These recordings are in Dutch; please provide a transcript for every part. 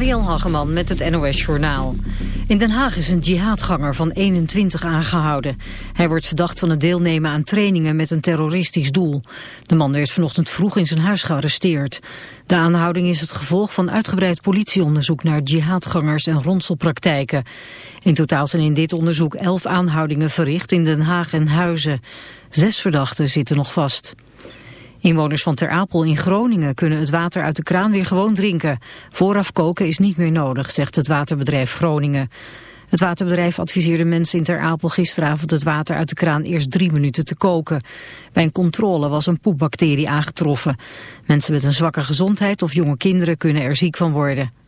Mariel Hageman met het NOS Journaal. In Den Haag is een jihadganger van 21 aangehouden. Hij wordt verdacht van het deelnemen aan trainingen met een terroristisch doel. De man werd vanochtend vroeg in zijn huis gearresteerd. De aanhouding is het gevolg van uitgebreid politieonderzoek naar jihadgangers en ronselpraktijken. In totaal zijn in dit onderzoek elf aanhoudingen verricht in Den Haag en Huizen. Zes verdachten zitten nog vast. Inwoners van Ter Apel in Groningen kunnen het water uit de kraan weer gewoon drinken. Vooraf koken is niet meer nodig, zegt het waterbedrijf Groningen. Het waterbedrijf adviseerde mensen in Ter Apel gisteravond het water uit de kraan eerst drie minuten te koken. Bij een controle was een poepbacterie aangetroffen. Mensen met een zwakke gezondheid of jonge kinderen kunnen er ziek van worden.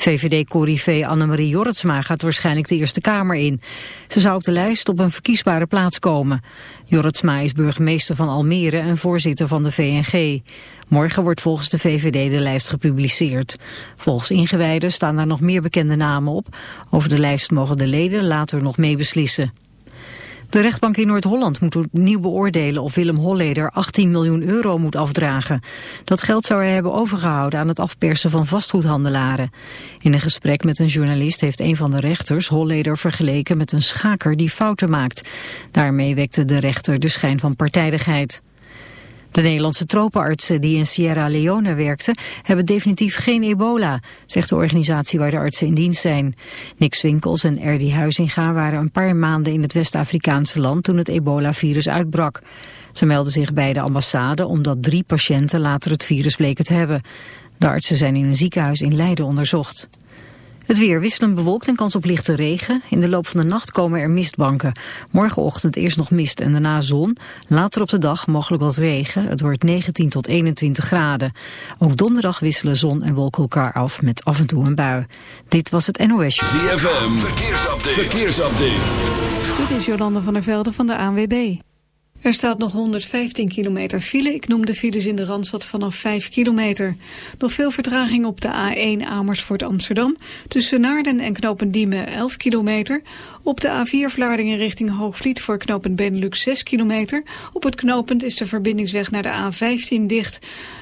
VVD-corrivé Annemarie Jorritsma gaat waarschijnlijk de Eerste Kamer in. Ze zou op de lijst op een verkiesbare plaats komen. Jorritsma is burgemeester van Almere en voorzitter van de VNG. Morgen wordt volgens de VVD de lijst gepubliceerd. Volgens ingewijden staan daar nog meer bekende namen op. Over de lijst mogen de leden later nog meebeslissen. De rechtbank in Noord-Holland moet opnieuw beoordelen of Willem Holleder 18 miljoen euro moet afdragen. Dat geld zou hij hebben overgehouden aan het afpersen van vastgoedhandelaren. In een gesprek met een journalist heeft een van de rechters Holleder vergeleken met een schaker die fouten maakt. Daarmee wekte de rechter de schijn van partijdigheid. De Nederlandse tropenartsen die in Sierra Leone werkten hebben definitief geen ebola, zegt de organisatie waar de artsen in dienst zijn. Nick Swinkels en Erdi Huizinga waren een paar maanden in het West-Afrikaanse land toen het ebola-virus uitbrak. Ze melden zich bij de ambassade omdat drie patiënten later het virus bleken te hebben. De artsen zijn in een ziekenhuis in Leiden onderzocht. Het weer wisselend bewolkt en kans op lichte regen. In de loop van de nacht komen er mistbanken. Morgenochtend eerst nog mist en daarna zon. Later op de dag mogelijk wat regen. Het wordt 19 tot 21 graden. Ook donderdag wisselen zon en wolken elkaar af met af en toe een bui. Dit was het NOS. ZFM, verkeersupdate. verkeersupdate. Dit is Jolande van der Velde van de ANWB. Er staat nog 115 kilometer file. Ik noem de files in de Randstad vanaf 5 kilometer. Nog veel vertraging op de A1 Amersfoort Amsterdam. Tussen Naarden en Knopendiemen 11 kilometer. Op de A4 Vlaardingen richting Hoogvliet voor knooppunt Benelux 6 kilometer. Op het knooppunt is de verbindingsweg naar de A15 dicht.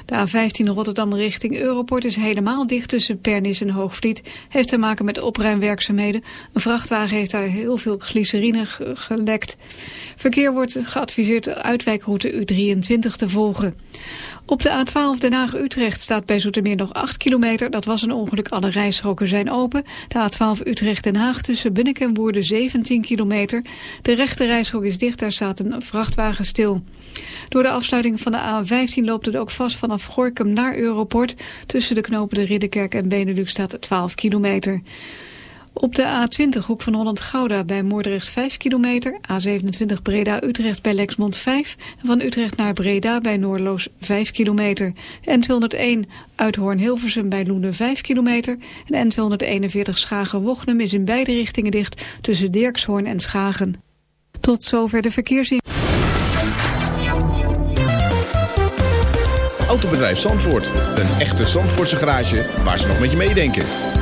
De A15 Rotterdam richting Europort is helemaal dicht tussen Pernis en Hoogvliet. Heeft te maken met opruimwerkzaamheden. Een vrachtwagen heeft daar heel veel glycerine gelekt. Verkeer wordt geadviseerd uitwijkroute U23 te volgen. Op de A12 Den Haag-Utrecht staat bij Zoetermeer nog 8 kilometer. Dat was een ongeluk, alle rijstroken zijn open. De A12 Utrecht-Den Haag tussen Bunnik en Woerden 17 kilometer. De rechte rijstrook is dicht, daar staat een vrachtwagen stil. Door de afsluiting van de A15 loopt het ook vast vanaf Gorkum naar Europort. Tussen de knopen de Ridderkerk en Benelux staat 12 kilometer. Op de A20 hoek van Holland-Gouda bij Moordrecht 5 kilometer. A27 Breda-Utrecht bij Lexmond 5. En van Utrecht naar Breda bij Noorloos 5 kilometer. N201 Uithoorn-Hilversum bij Loenen 5 kilometer. En N241 Schagen-Wochnum is in beide richtingen dicht tussen Dirkshoorn en Schagen. Tot zover de verkeersin. Autobedrijf Zandvoort. Een echte Zandvoortse garage waar ze nog met je meedenken.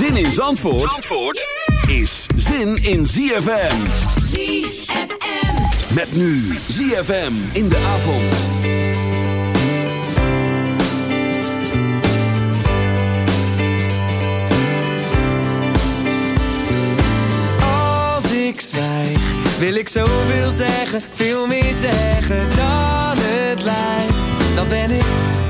Zin in Zandvoort, Zandvoort is zin in ZFM. ZFM. Met nu ZFM in de avond. Als ik zwijg, wil ik zoveel zeggen, veel meer zeggen dan het lijkt. Dan ben ik.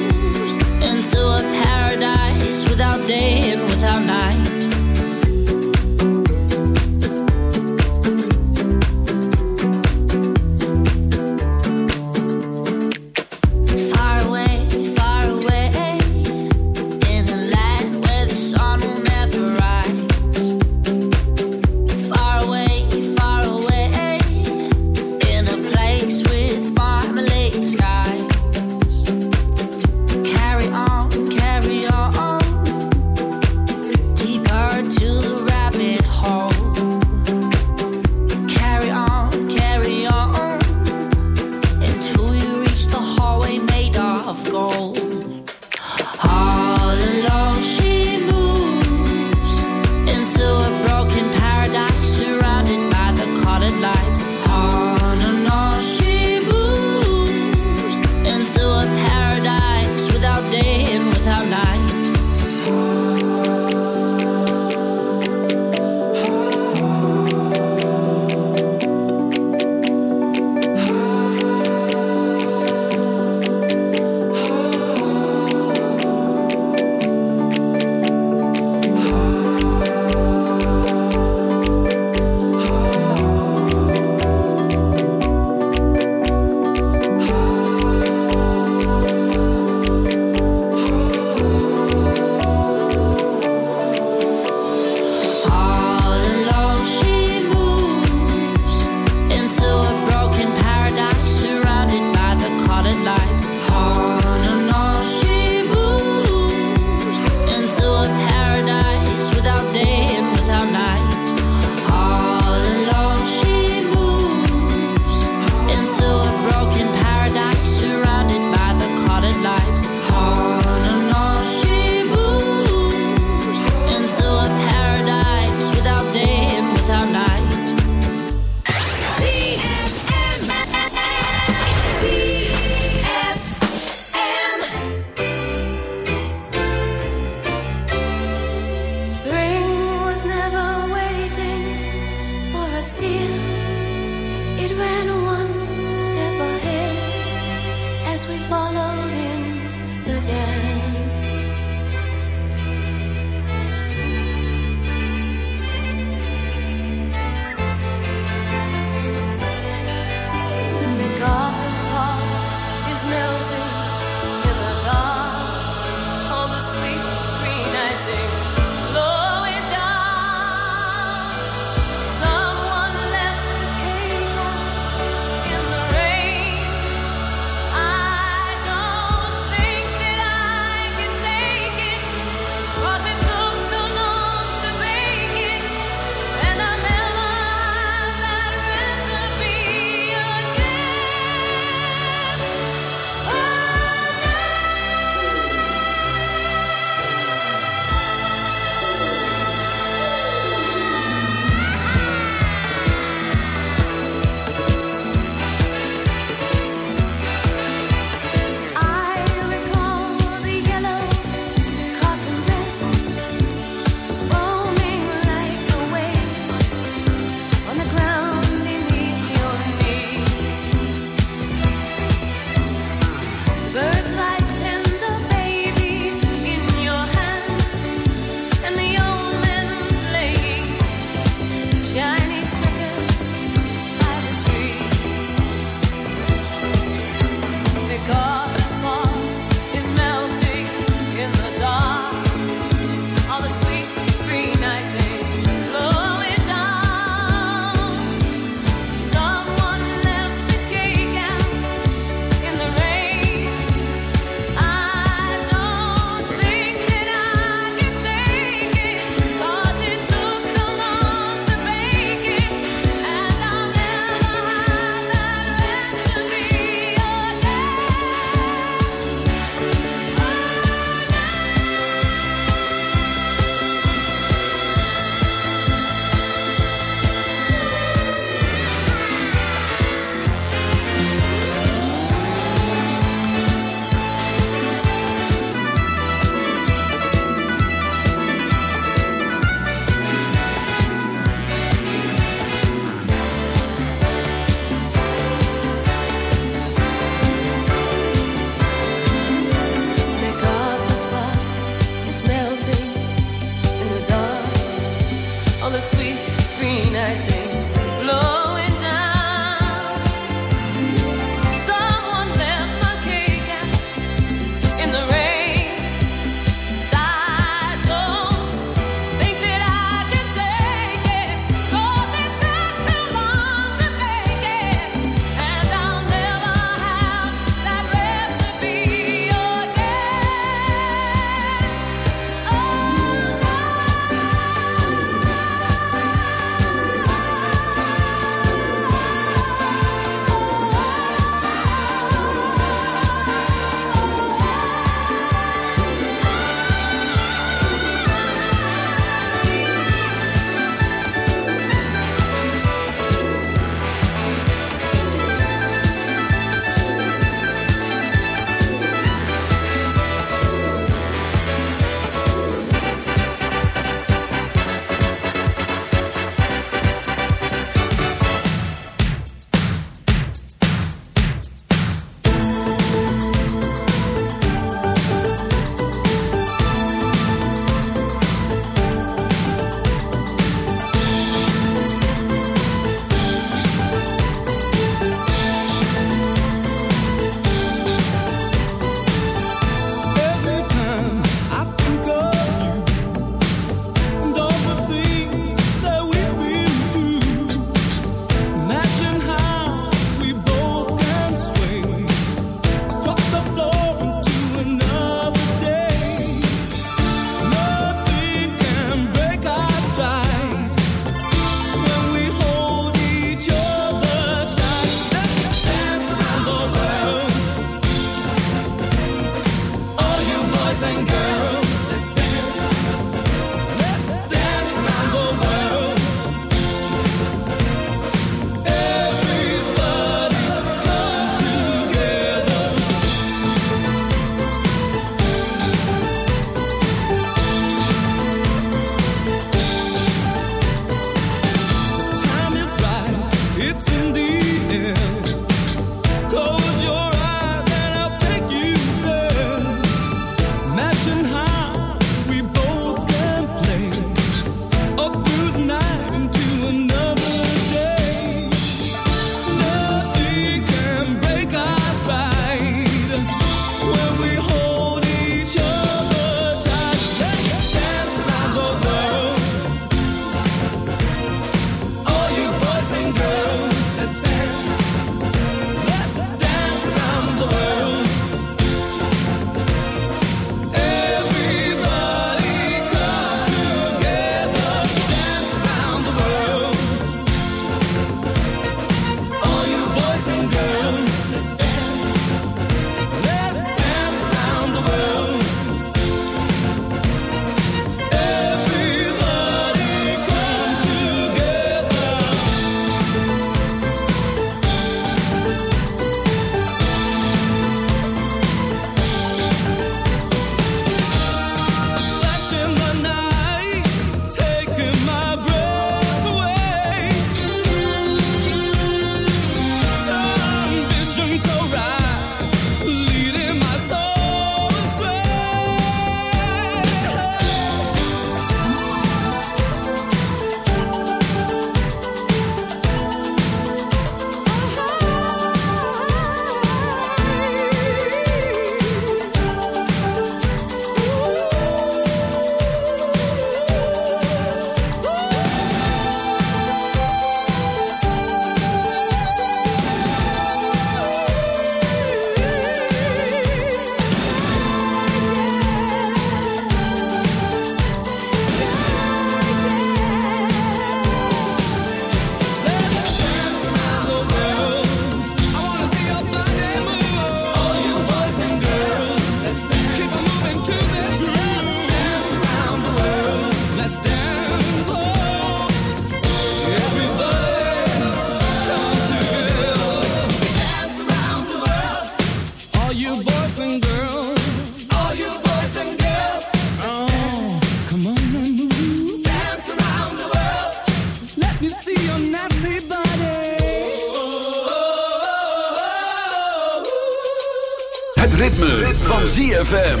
ZFM.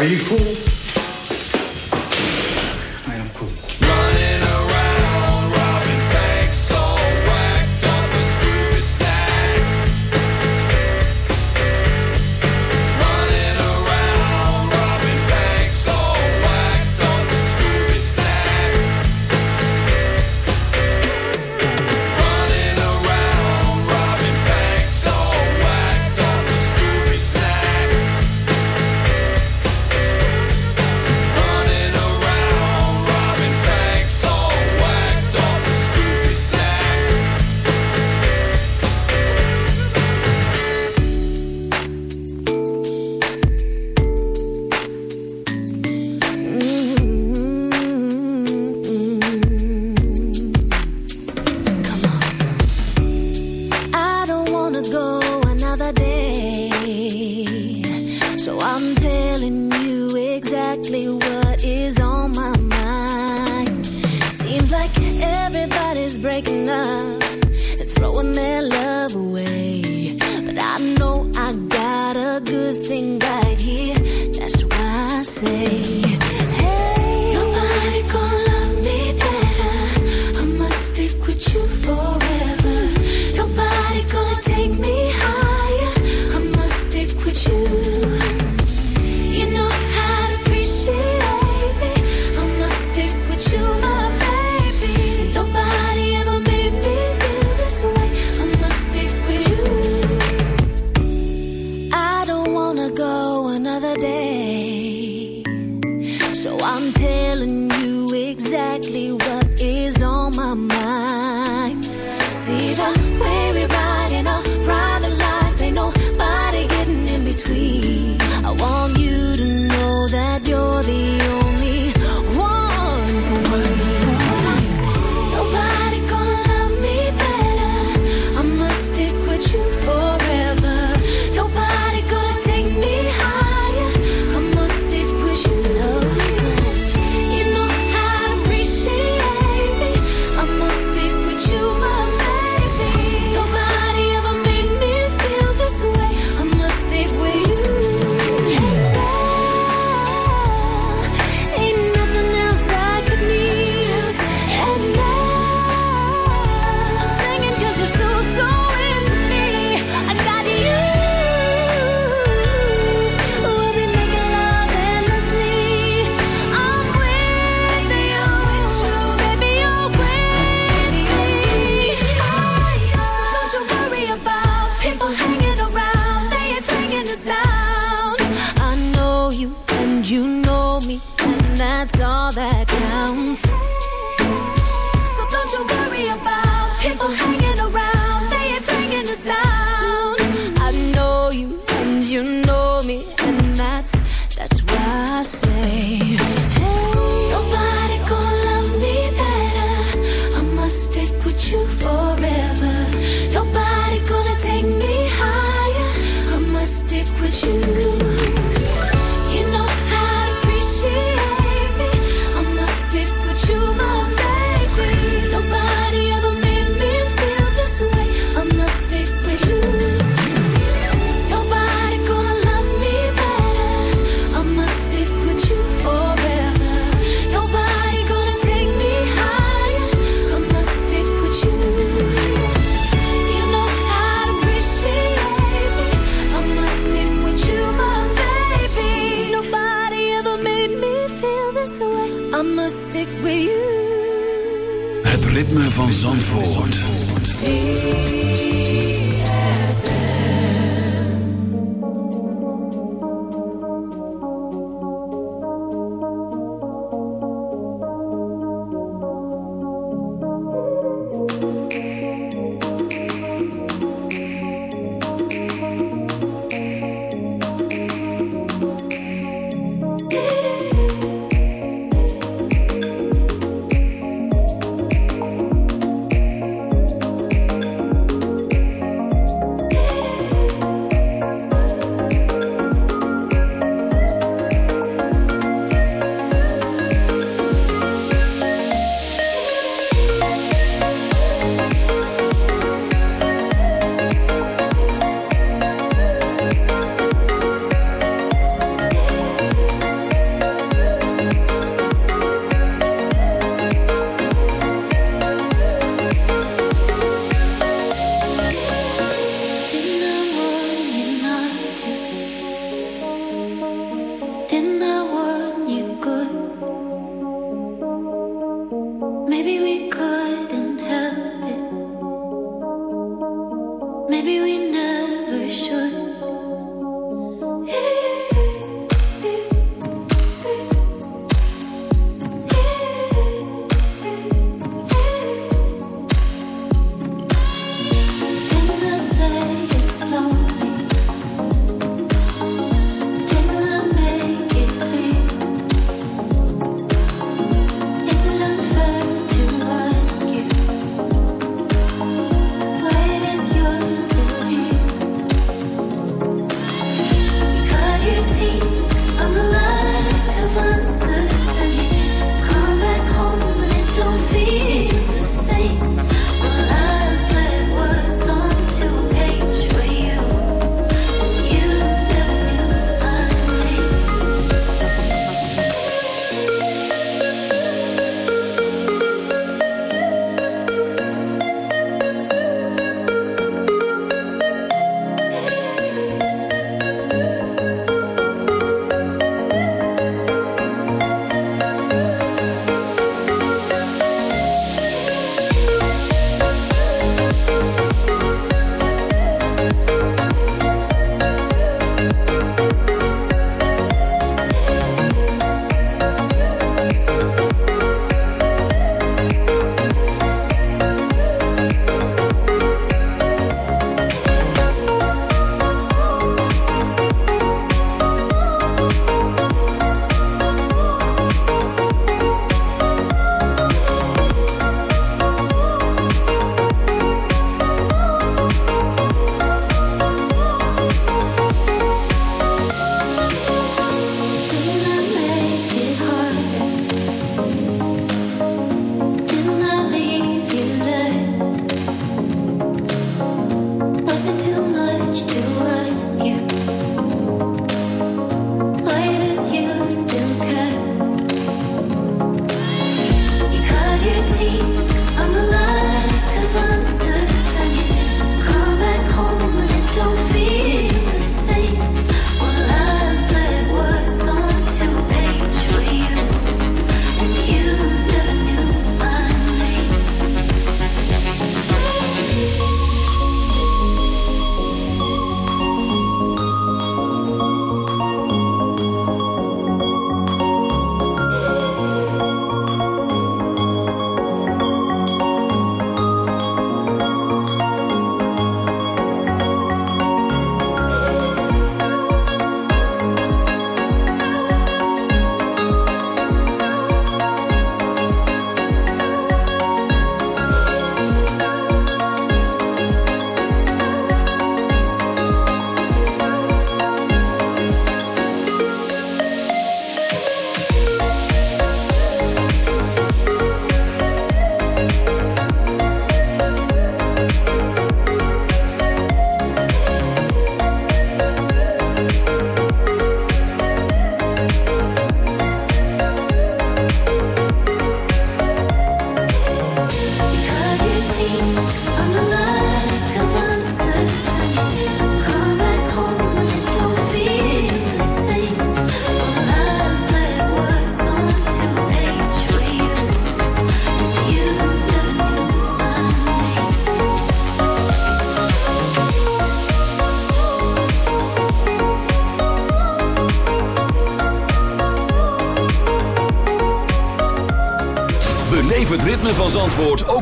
Are you cool?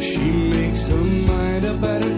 She makes her mind better.